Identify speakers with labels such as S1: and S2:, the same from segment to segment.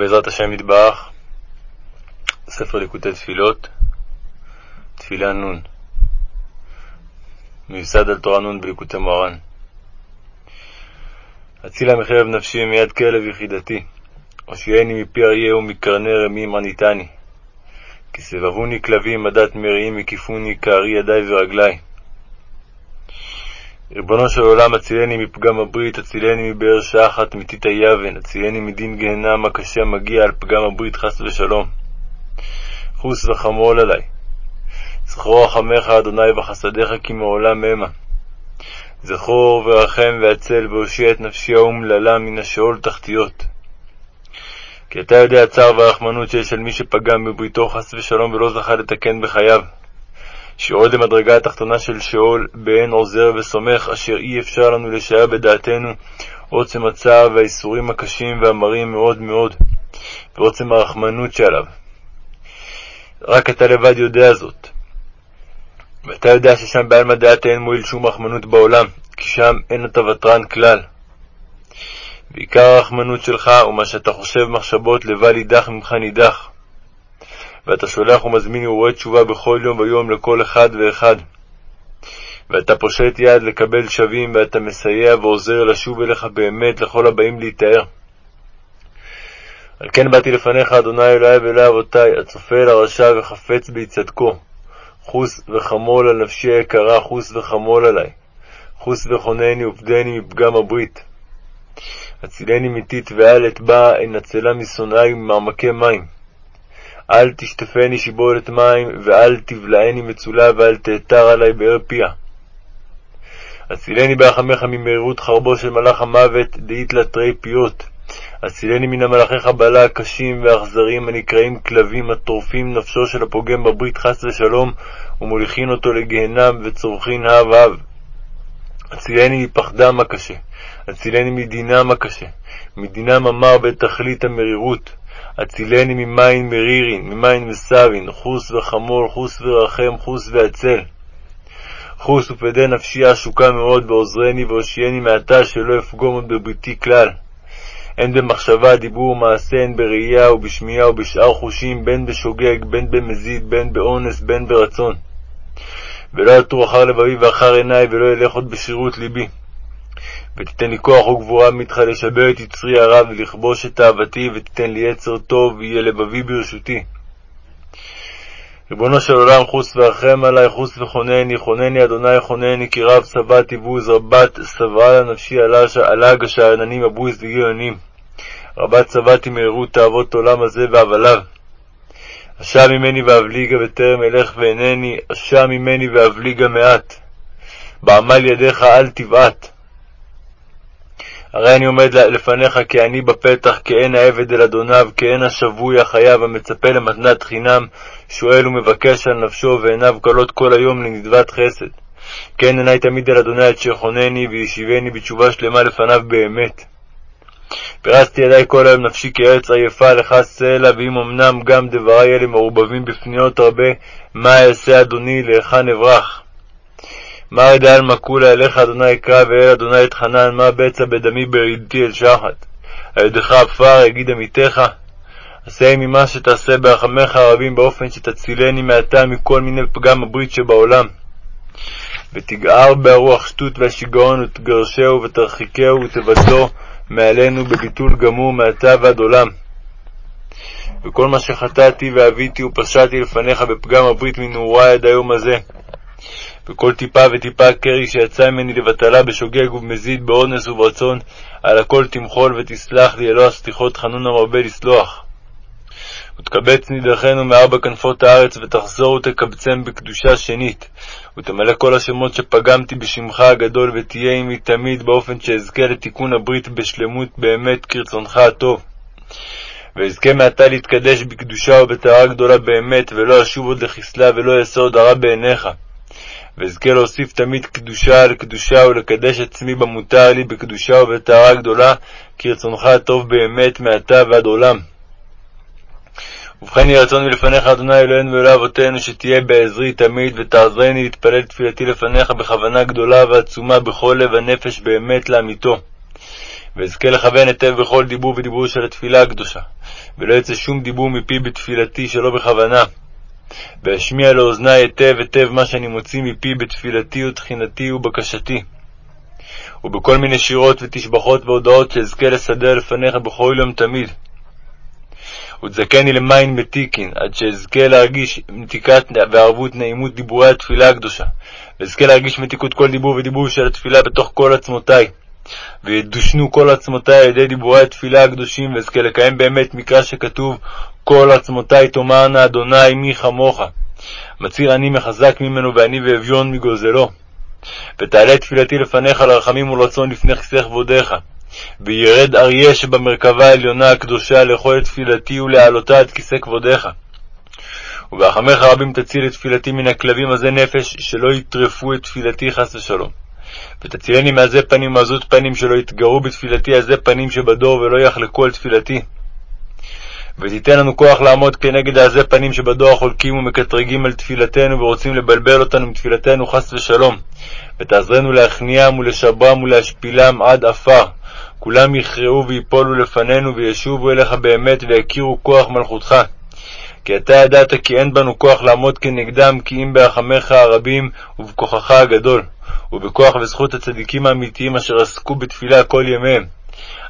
S1: בעזרת השם יתברך, ספר ליקוטי תפילות, תפילה נ', מיוסד על תורה נ' בליקוטי מוהר"ן. הצילה מחרב נפשי מיד כלב יחידתי, הושיעני מפי אריה ומקרני רמי מרניתני. כי סבבוני כלבים עדת מרעים הקיפוני כארי ידי ורגלי. ריבונו של עולם, הצילני מפגם הברית, הצילני מבאר שחת, מתית היבן, הצילני מדין גהנם הקשה מגיע על פגם הברית, חס ושלום. חוס וחמול עלי. זכור רחמך, אדוני, וחסדיך, כי מעולם המה. זכור ורחם והצל, והושיע את נפשי האומללה מן השאול תחתיות. כי אתה יודע הצער והרחמנות שיש על מי שפגם בבריתו חס ושלום ולא זכה לתקן בחייו. שיורד למדרגה התחתונה של שאול, באין עוזר וסומך, אשר אי אפשר לנו לשער בדעתנו עוצם הצער והאיסורים הקשים והמרים מאוד מאוד, ועוצם הרחמנות שעליו. רק אתה לבד יודע זאת. ואתה יודע ששם בעלמא דעת אין מועיל שום רחמנות בעולם, כי שם אין אתה ותרן כלל. ועיקר הרחמנות שלך הוא מה שאתה חושב מחשבות לבל יידח ממך נידח. ואתה שולח ומזמין הרהורי תשובה בכל יום ויום לכל אחד ואחד. ואתה פושט יד לקבל שווים, ואתה מסייע ועוזר לשוב אליך באמת לכל הבאים להיטהר. על כן באתי לפניך, אדוני אלוהי ואלוהי אבותי, הצופה אל הרשע וחפץ בהצדקו. חוס וחמול על נפשי היקרה, חוס וחמול עלי. חוס וחונני ופדני מפגם הברית. הצילני מטיט ואל אטבע, אנצלה משונאי ממעמקי מים. אל תשטפני שיבולת מים, ואל תבלעני מצולה, ואל תאתר עלי באר פיה. הצילני ברחמך ממהירות חרבו של מלאך המוות, דאית לתרי פיות. הצילני מן המלאכי חבלה הקשים והאכזריים הנקראים כלבים הטורפים נפשו של הפוגם בברית חס ושלום, ומוליכין אותו לגיהנם וצורכין הב הב. הצילני מפחדם הקשה, הצילני מדינם הקשה, מדינם המר בתכלית המרירות. הצילני ממים מרירין, ממים מסבין, חוס וחמול, חוס ורחם, חוס והצל. חוס ופדה נפשי עשוקה מאוד, ועוזרני והושיעני מעתה שלא אפגום עוד בבריתי כלל. הן במחשבה, דיבור ומעשה, הן בראייה ובשמיעה ובשאר חושים, בין בשוגג, בין במזיד, בין באונס, בין ברצון. ולא יתור אחר לבבי ואחר עיני, ולא ילך עוד בשירות ליבי. ותיתן לי כוח וגבורה ממתך לשבר את יצרי הרע ולכבוש את אהבתי, ותיתן לי יצר טוב, ויהיה לבבי ברשותי. ריבונו של עולם, חוס ורחם עלי, חוס וחונני, חונני אדוני חונני, כי רב שבעתי בוז, רבת שבעה לנפשי עלג השאננים הבוז וגאונים. רבת שבעתי מהירות תאוות עולם הזה והבליו. אשם ממני ואבליגה בטרם אלך ואינני, אשם ממני ואבליגה מעט. בעמל ידיך אל תבעט. הרי אני עומד לפניך כעני בפתח, כאין העבד אל אדוניו, כאין השבוי החייב המצפה למתנת חינם, שואל ומבקש על נפשו, ועיניו כלות כל היום לנדבת חסד. כן עיני תמיד אל אדוני עד שיחונני, וישיבני בתשובה שלמה לפניו באמת. פרסתי ידי כל היום נפשי כארץ עייפה, לך סלע, ואם אמנם גם דברי אלה מעורבבים בפניות הרבה, מה אעשה אדוני, להיכן אברח? מר דעלמא כולי אליך אדוני אקרא ואל אדוני אתחנן, מה בצע בדמי ברידתי אל שחת. על ידך עפר יגיד עמיתך, עשה עמי מה שתעשה ברחמיך הרבים באופן שתצילני מעתה מכל מיני פגם הברית שבעולם. ותגער ברוח שטות והשיגעון ותגרשהו ותרחיקהו ותבדלו מעלינו בביטול גמור מעתה ועד עולם. וכל מה שחטאתי ואביתי ופשעתי לפניך בפגם הברית מנעורי עד היום הזה. וכל טיפה וטיפה קרי שיצא ממני לבטלה בשוגג ובמזיד, באונס וברצון, על הכל תמחול ותסלח לי, אלוה סליחות חנון המרבה לסלוח. ותקבץ נידחנו מארבע כנפות הארץ, ותחזור ותקבצם בקדושה שנית, ותמלא כל השמות שפגמתי בשמך הגדול, ותהיה עמי תמיד, באופן שאזכה לתיקון הברית בשלמות באמת כרצונך הטוב. ואזכה מעתה להתקדש בקדושה ובטהרה גדולה באמת, ולא אשוב עוד לחסלה, ולא אעשה עוד הרע בעיניך. ואזכה להוסיף תמיד קדושה על קדושה, ולקדש עצמי במותר לי בקדושה ובטהרה גדולה, כרצונך הטוב באמת מעתה ועד עולם. ובכן יהי רצון מלפניך, אדוני אלוהינו ואלוהי אבותינו, שתהיה בעזרי תמיד, ותעזרני להתפלל תפילתי לפניך בכוונה גדולה ועצומה בכל לב הנפש באמת לאמיתו. ואזכה לכוון היטב בכל דיבור ודיבור של התפילה הקדושה, ולא יצא שום דיבור מפי בתפילתי שלא בכוונה. ואשמיע לאוזני היטב היטב מה שאני מוציא מפי בתפילתי ותחינתי ובקשתי. ובכל מיני שירות ותשבחות והודעות שאזכה לסדר לפניך בכל יום תמיד. ותזכני למים מתיקין, עד שאזכה להרגיש מתיקת וערבות נעימות דיבורי התפילה הקדושה, ואזכה להרגיש מתיקות כל דיבור ודיבור של התפילה בתוך כל עצמותיי. וידושנו כל עצמותיי על ידי דיבורי התפילה הקדושים, ואזכה לקיים באמת מקרא שכתוב כל עצמותיי תאמרנה אדוני מי כמוך. מצהיר אני מחזק ממנו ואני ואביון מגוזלו. ותעלה תפילתי לפניך לרחמים ולרצון לפני כסך כבודיך. וירד אריה שבמרכבה העליונה הקדושה את תפילתי ולהעלותה עד כיסא כבודיך. וברחמך רבים תציל את תפילתי מן הכלבים עזי נפש, שלא יטרפו את תפילתי חס ושלום. ותצילני מעזי פנים ומעזות פנים, שלא יתגרו בתפילתי עזי פנים שבדור, ולא יחלקו על תפילתי. ותיתן לנו כוח לעמוד כנגד העזי פנים שבדור החולקים ומקטרגים על תפילתנו ורוצים לבלבל אותנו מתפילתנו חס ושלום. ותעזרנו להכניעם ולשברם ולהשפילם עד עפר. כולם יכרעו ויפולו לפנינו וישובו אליך באמת ויכירו כוח מלכותך. כי אתה ידעת כי אין בנו כוח לעמוד כנגדם, כי אם ברחמיך הרבים ובכוחך הגדול, ובכוח וזכות הצדיקים האמיתיים אשר עסקו בתפילה כל ימיהם.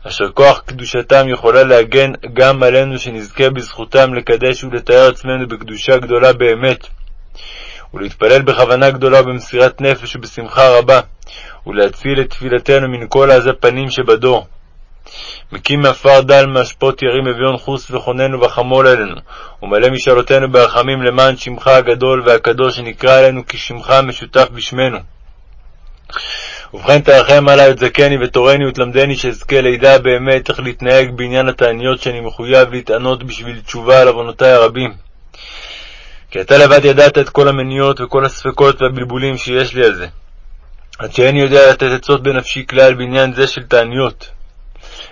S1: אשר כוח קדושתם יכולה להגן גם עלינו שנזכה בזכותם לקדש ולתאר עצמנו בקדושה גדולה באמת, ולהתפלל בכוונה גדולה ובמסירת נפש ובשמחה רבה, ולהציל את תפילתנו מן כל עזי פנים שבדור. מקים מעפר דל מאשפות ירים אביון חוס וחוננו וחמול עלינו, ומלא משאלותינו ברחמים למען שמך הגדול והקדוש שנקרא אלינו כי שמך משותף בשמנו. ובכן תרחם עלי ותזכני ותורני ותלמדני שאזכה לידע באמת איך להתנהג בעניין התעניות שאני מחויב להתענות בשביל תשובה על עוונותי הרבים. כי אתה לבד ידעת את כל המניות וכל הספקות והבלבולים שיש לי על זה. עד שאיני יודע לתת עצות בנפשי כלל בעניין זה של תעניות.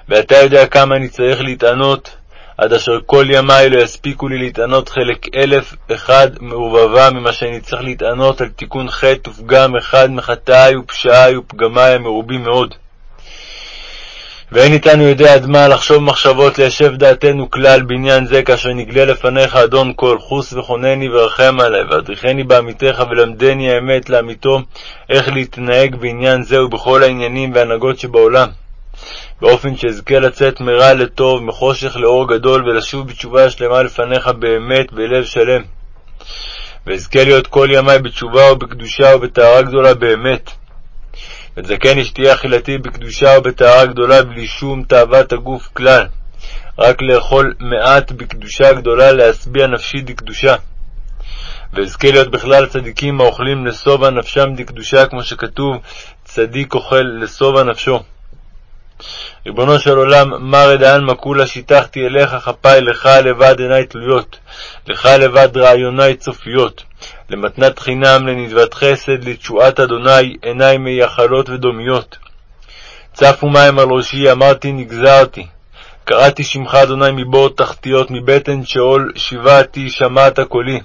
S1: ואתה יודע כמה אני צריך להתענות, עד אשר כל ימי לא יספיקו לי להתענות חלק אלף אחד מעורבבה ממה שאני צריך להתענות על תיקון חטא ופגם אחד מחטאי ופשעי ופגמי המרובים מאוד. ואין איתנו יודע עד מה לחשוב מחשבות ליישב דעתנו כלל בעניין זה, כאשר נגלה לפניך אדון כל, חוס וחונני ורחם עלי, ואדריכני בעמיתך ולמדני האמת לאמיתו, איך להתנהג בעניין זה ובכל העניינים והנהגות שבעולם. באופן שאזכה לצאת מרע לטוב, מחושך לאור גדול, ולשוב בתשובה שלמה לפניך באמת בלב שלם. ואזכה להיות כל ימי בתשובה ובקדושה ובטהרה גדולה באמת. ותזכני שתהיה אכילתי בקדושה ובטהרה גדולה בלי שום תאוות הגוף כלל. רק לאכול מעט בקדושה גדולה, להשביע נפשי דקדושה. ואזכה להיות בכלל צדיקים האוכלים לשובע נפשם דקדושה, כמו שכתוב, צדיק אוכל לשובע נפשו. ריבונו של עולם, מר דען מקולה שיטחתי אליך כפי לך לבד עיני תלויות, לך לבד רעיוני צופיות, למתנת חינם, לנדבת חסד, לתשועת אדוני, עיני מייחלות ודומיות. צפו מים על ראשי, אמרתי נגזרתי. קראתי שמך אדוני מבור תחתיות, מבטן שאול שיבעתי, שמעת קולי.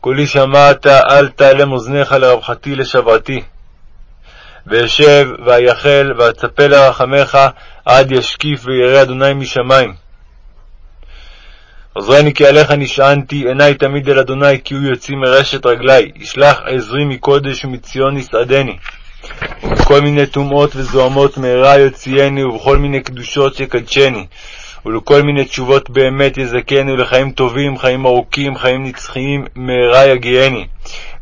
S1: קולי שמעת, אל תעלם אוזניך לרווחתי לשברתי. ואשב, ואייחל, ואצפה לרחמך, עד ישקיף וירא אדוני משמיים. עזרני כי עליך נשענתי, עיני תמיד אל אדוני, כי הוא יוציא מרשת רגלי. ישלח עזרי מקודש ומציון יסעדני. ובכל מיני טומאות וזוהמות מהרה יוציאני, ובכל מיני קדושות יקדשני. ולכל מיני תשובות באמת יזכני, ולחיים טובים, חיים ארוכים, חיים נצחיים, מהרה יגיעני.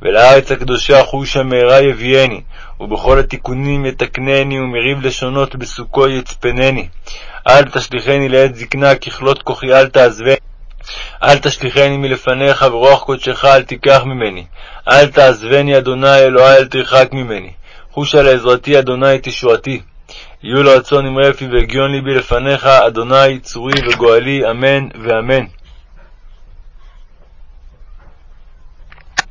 S1: ולארץ הקדושה חושה מהרה יביאני. ובכל התיקונים יתקנני, ומריב לשונות בסוכו יצפנני. אל תשליכני לעת זקנה, ככלות כוחי אל תעזבני. אל תשליכני מלפניך, ורוח קודשך אל תיקח ממני. אל תעזבני, אדוני אלוהי, אל תרחק ממני. חושה לעזרתי, אדוני תשועתי. יהיו לו רצון עם רפי והגיון ליבי לפניך, אדוני צורי וגואלי, אמן ואמן.